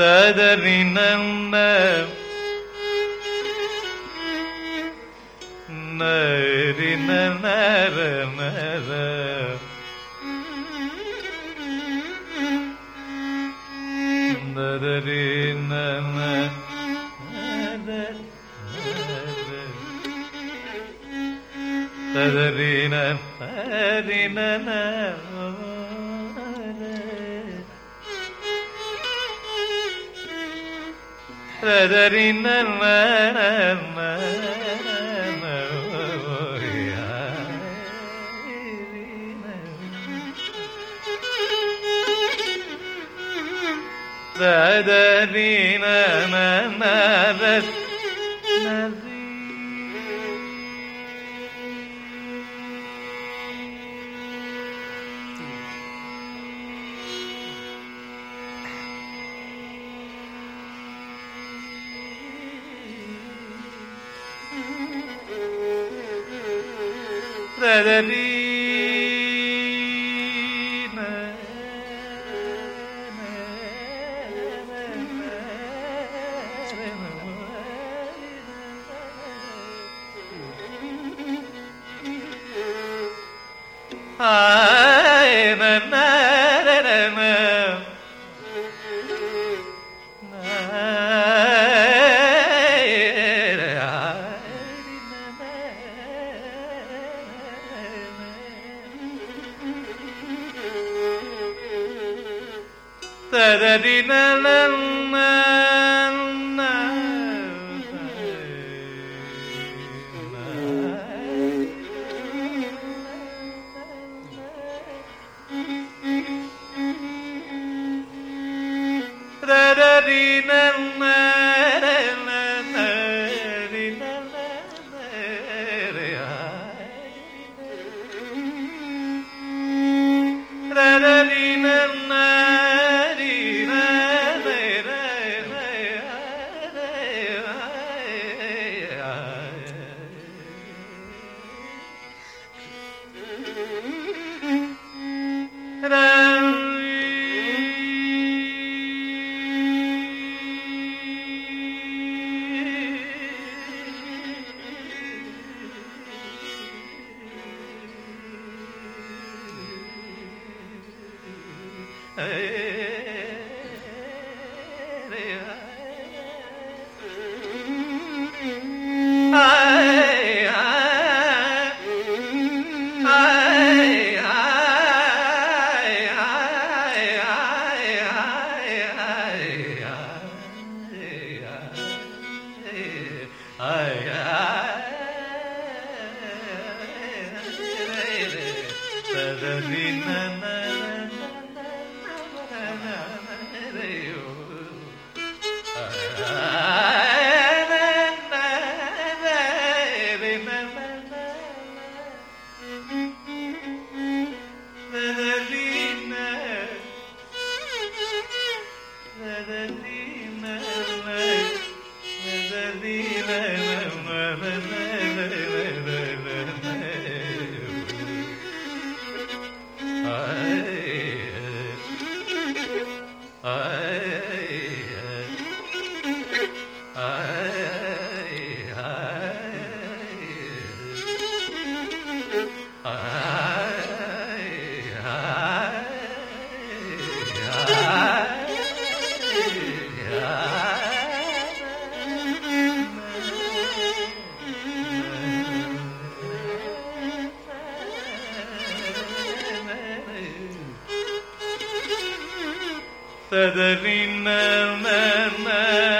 തരവിനന്ന നരിന നര നര നരരിന തരരിന തരിന da da ni na na na Ah دفي المنام Thedalina, man, man, man.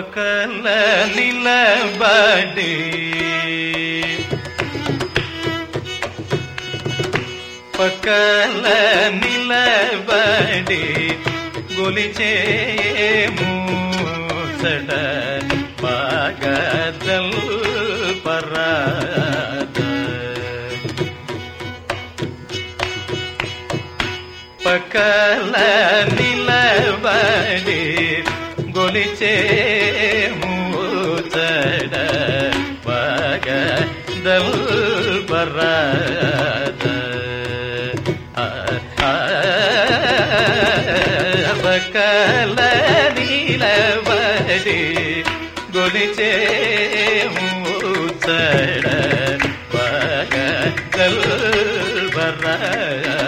ಪಕಲ ನಿಲ ಬಡಿ ಪಕಲ ನಿಲ ಬಡಿ ಗೊಲಿಚೇ ಮೂಸಡ ಪಾಗದಲ್ ಪರಾದ ಪಕಲ ನಿಲ ಬಡಿ ഒലിച്ചേ മൂച്ചട പകന്തൽ പറത കല നീലവരി ഗൊലിച്ചേ മൂച്ചട പകന്തൽ പറത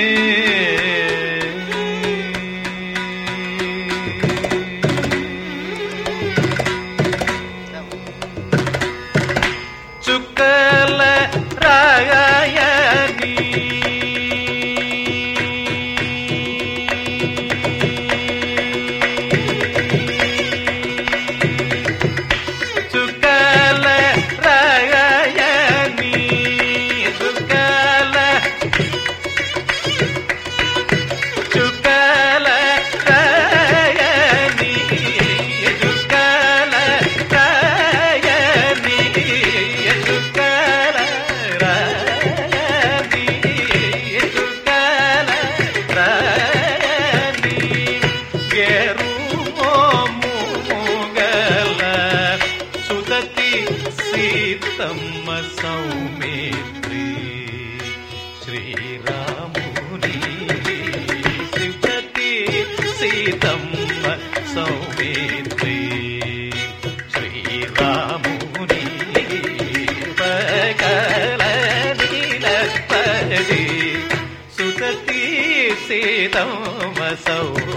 బ్రహ్మ సౌమిత్రి శ్రీరాముని శివతి సీతమ్మ సౌమిత్రి శ్రీరాముని పగల సుతతి సీతమ్మ సౌమిత్రి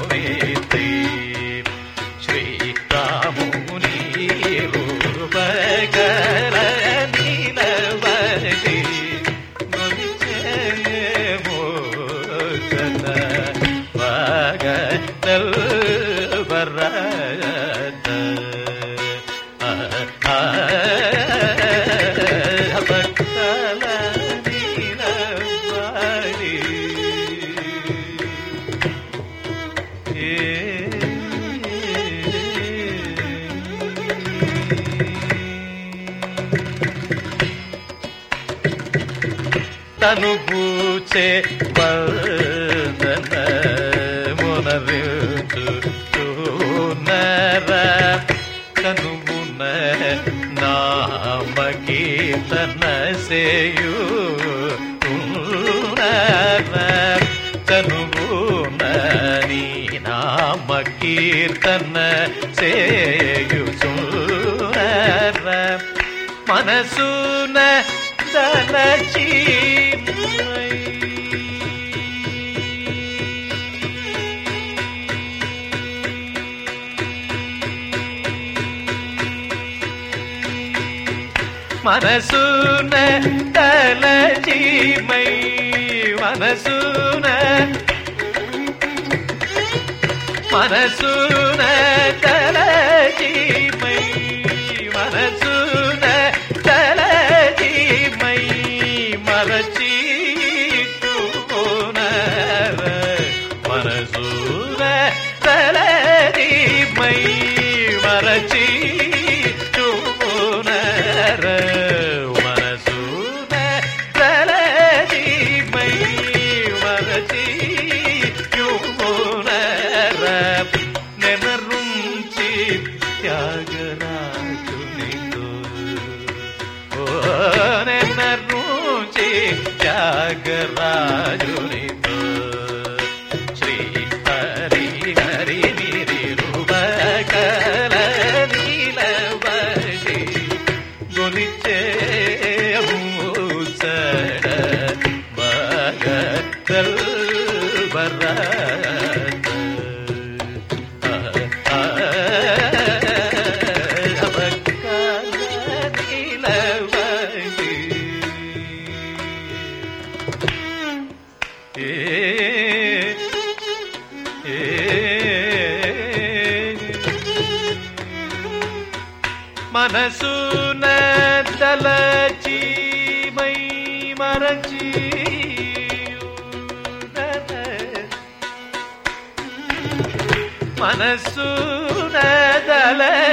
తను పూచే వదన మునరించు కనుమున నామకీర్తన సేయు కనుమున నీ నామకీర్తన సేయు మనసున తలచి మనసున తలచిమై మనసున మనసున జీమై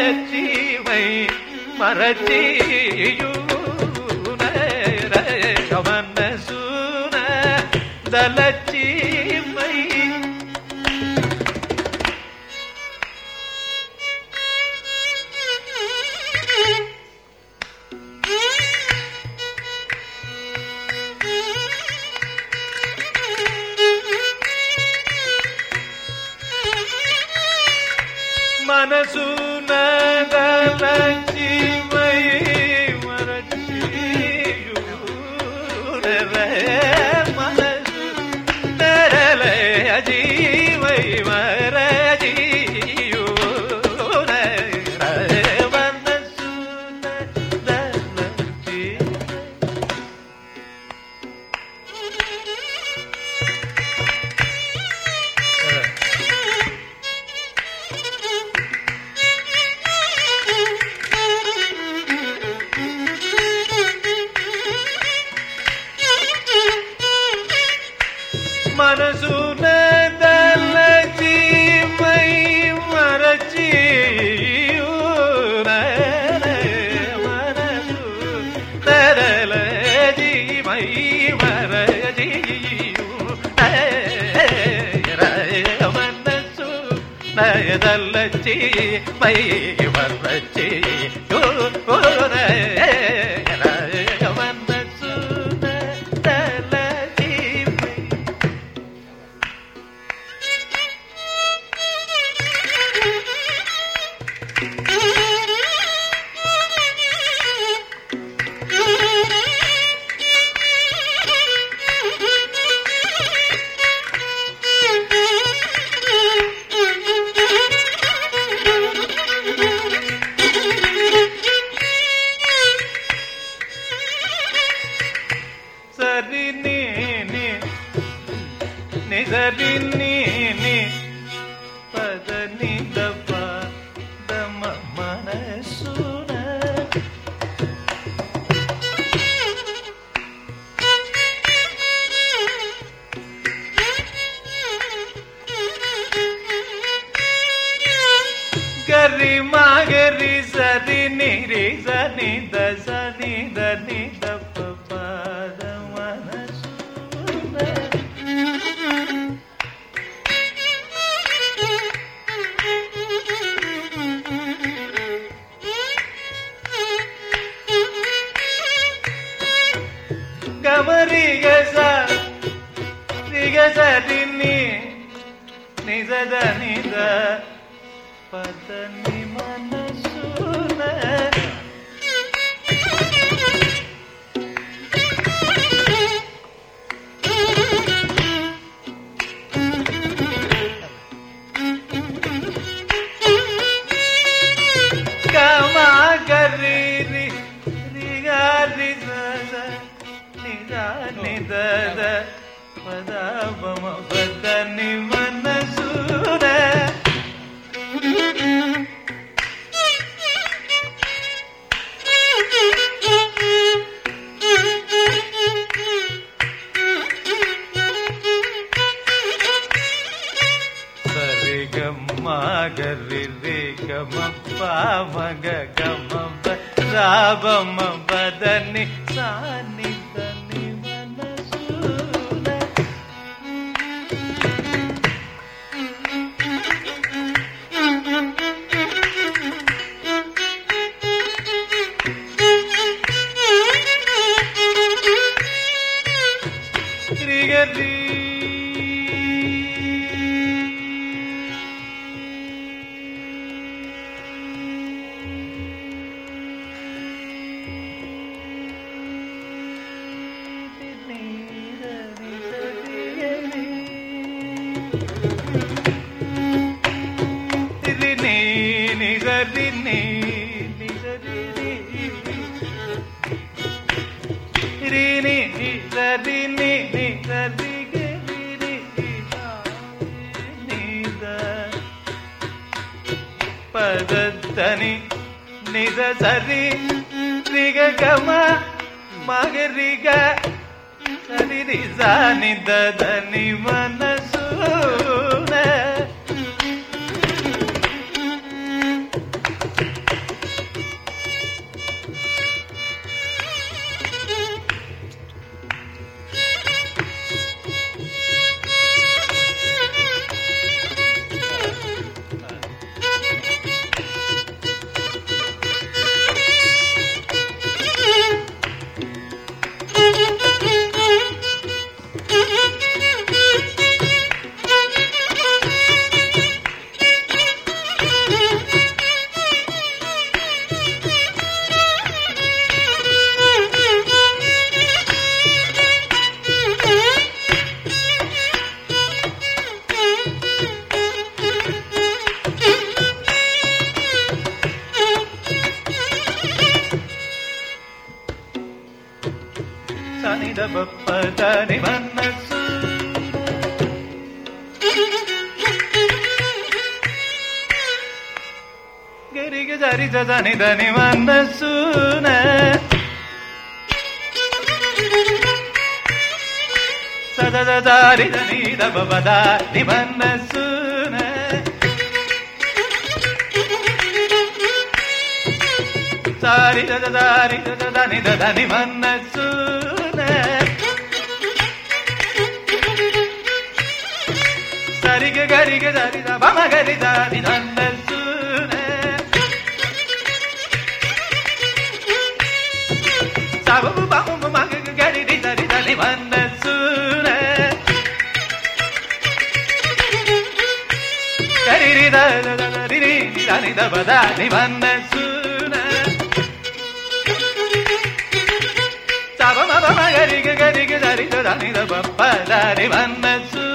மரத்தீவை மரத்தீயூன கவன சூன தலச்சீமை மனசூ Bye la la பை ಕಿನ್ನೇ ಧರಿಸದ ನಿಧನಿ ಮನಸ್ಸೂನ ಸದದ ದಾರಿದ ನೀದ ಬಬದ ನಿಮನ್ನಸೂನ ಸಾರಿದ ದಾರಿದ ದನಿದ ದನಿ ಮನ್ನಸೂನ ಸರಿಗೆ ಗರಿಗೆ ದರಿದ ಬಮಗರಿದ ನಿಧನ್ನ வந்த சூர தனிதபதானி வந்த சூர சபமப மகரிக கரிக தரித தனிதபப்பதானி வந்த சூர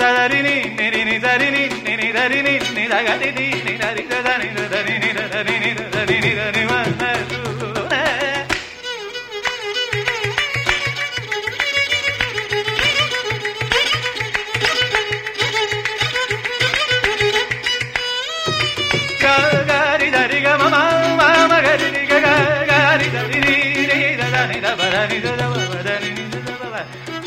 సరిని నిరిని సరిని నిని దరిని నిరగదిని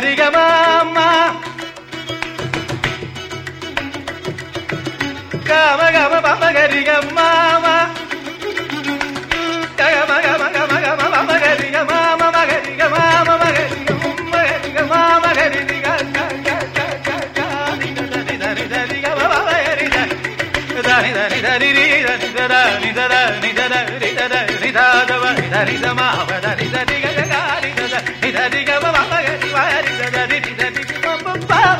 సరిగమా అమ్మా గమ గమ బమ గరిగమ్మా గమ గమ గమ గమ బమ గరిగమా మమ గరిగమా మమ గరిగమ్మ గరిగమా మమ గరిగ దని దని దని రి దని దర ని దర ని దర రి దర రి దా దవ రి ద రి ద మా వ ద రి ద రి గ గ గా రి ద ద రి ద రి గ మ మ గ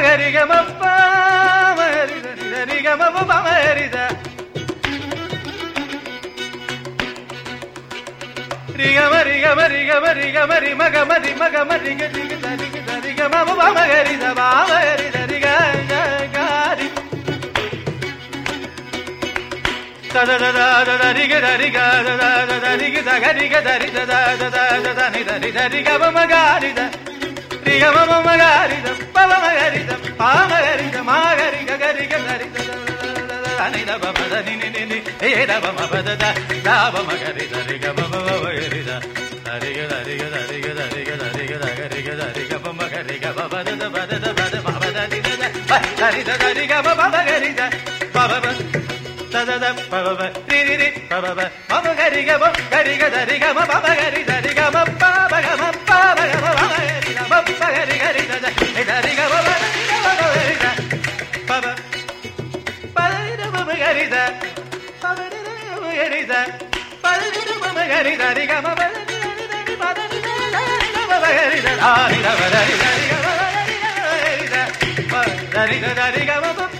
ಮಗರಿಗೆ ಮರಿದ ನಿಗನಿಗ ಮಪ್ಪ ಮರಿದ ರಿಗ ಮರಿಗ ಮರಿಗ ಮರಿಗ ಮರಿ ಮಗ ಮರಿ ಮಗ ಮರಿಗ ರಿಗ ರಿಗ ರಿಗ ಮಮ ಮಗರಿದ ಬಾವರಿದ ರಿಗ ಗಾರಿ ದದ ರಿಗ ದರಿಗ ರಿಗ ದರಿ ರಿಗ ಮಮ ಮಗಾರಿದ பவமகரித பாமகரித மாகரிக கரிக கரித தனித பமத நினி ஏத பமபத தாப மகரித ரிக பமகரித தரிக தரிக தரிக தரிக தரிக தகரிக தரிக பமகரிக பவத பதத பத பவத நித தரித தரிக பமகரித பவ ததத பவ ரிரி பவ பமகரிக பமகரிக தரிக பமகரித ని దరిగ బొ గరిగ మ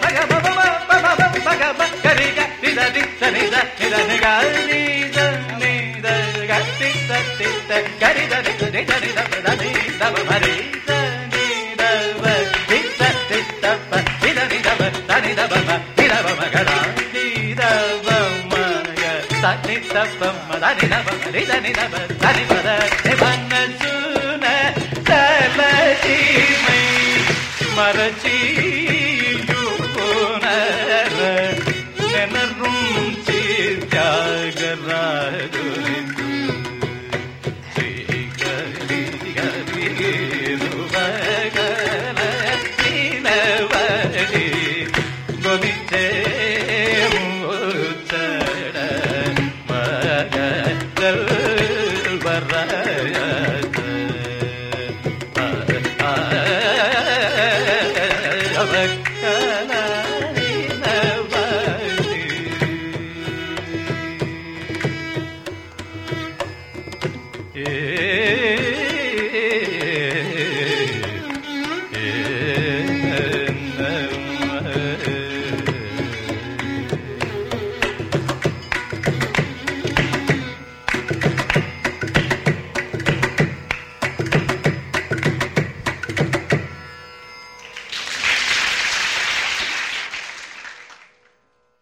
जानि नाम जानिना